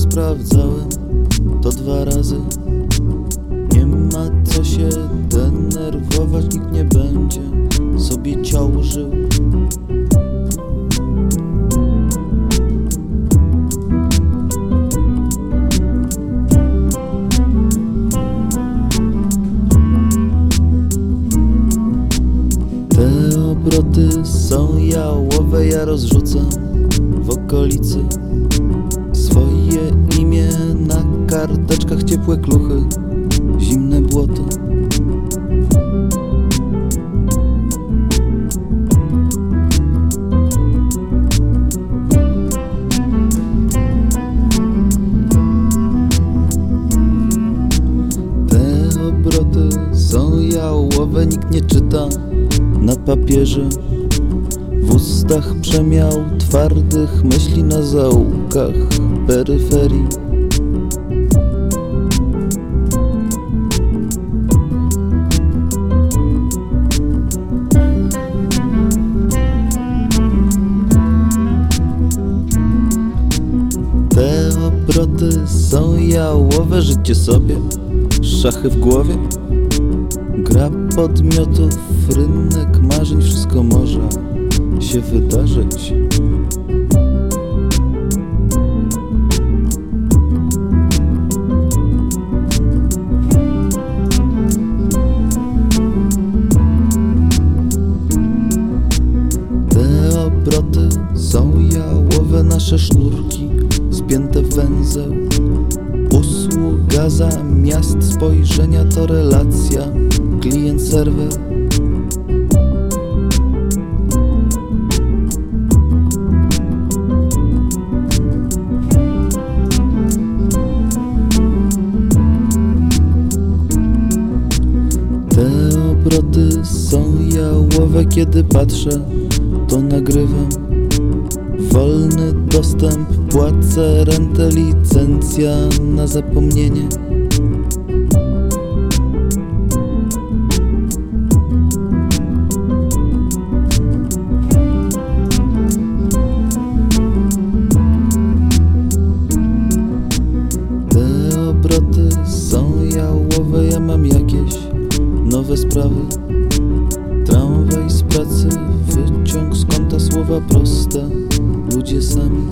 sprawdzałem to dwa razy. Nie ma co się denerwować, nikt nie będzie sobie ciał żył. Te obroty są jałowe, ja rozrzucam okolicy. Swoje imię na karteczkach, ciepłe kluchy, zimne błoto. Te obroty są jałowe, nikt nie czyta na papierze W ustach przemiał twardych myśli na zaułkach peryferii. Te obroty są jałowe, życie sobie, szachy w głowie. Gra podmiotów, rynek może się wydarzyć. Te obroty są jałowe, nasze sznurki spięte w węzeł. Usługa zamiast spojrzenia to relacja, klient serwer. Kiedy patrzę, to nagrywam. Wolny dostęp, płacę rentę, licencja na zapomnienie. Te obroty są jałowe, ja mam jakieś nowe sprawy. Słowa proste, ludzie sami.